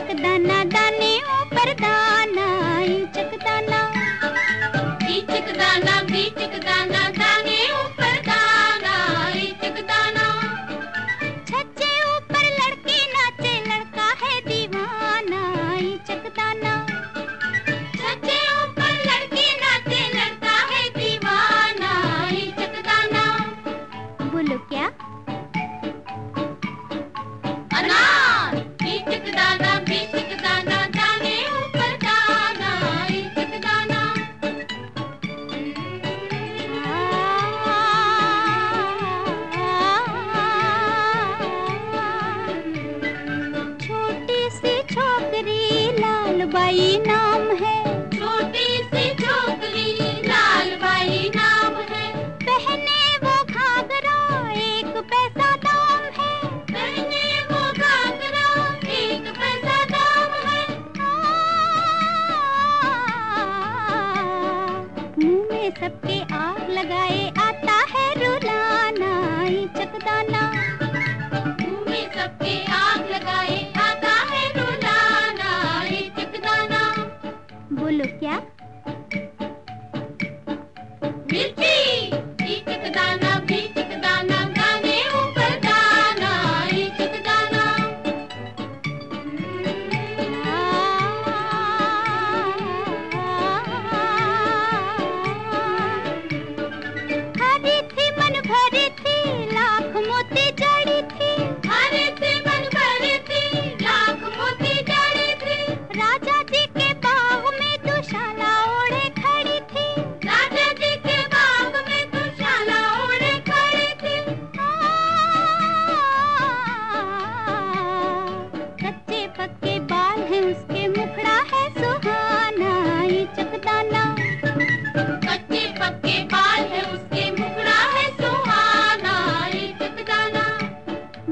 इचक दाना दाने ऊपर दाना चकदाना। दाना इचक दाना दाना बाई नाम है। छोटी सी छोकरी लाल बाई नाम है। पहने वो घाघरा एक पैसा दाम है। पहने वो घाघरा एक पैसा दाम है। मुँह में सबके आग लगाए आता है रुलाना चकदाना। Good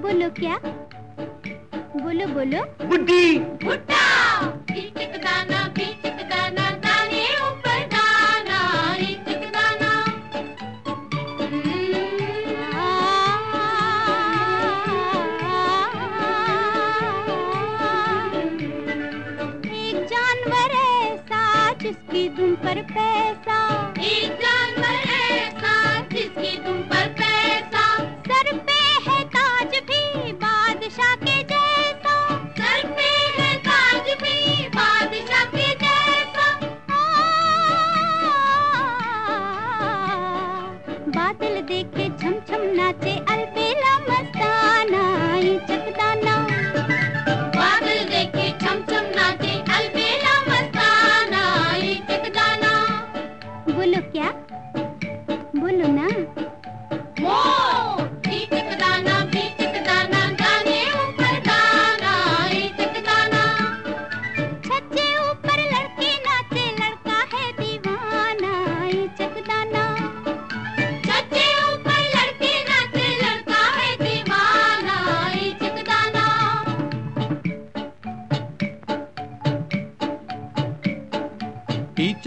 बोलो क्या? बोलो बोलो। बुड्ढी बादल देखे छम छम नाचे अलबेला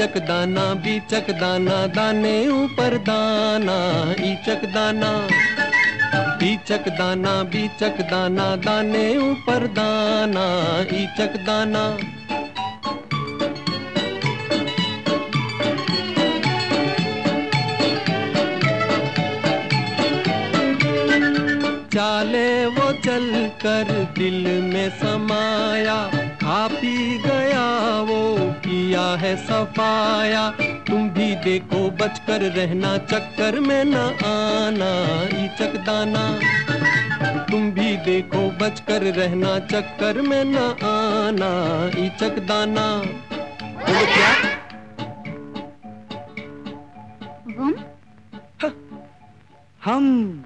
ईचक दाना बीचक दाना दाने ऊपर दाना ईचक दाना ईचक दाना बीचक दाना दाने ऊपर दाना ईचक दाना चाले वो चल कर दिल में समाया, खा पी गया वो किया है सफाया। तुम भी देखो बचकर रहना चक्कर में न आना ईचक दाना तुम भी देखो बचकर रहना चक्कर में न आना ईचक दाना बोलो क्या? गुम हम।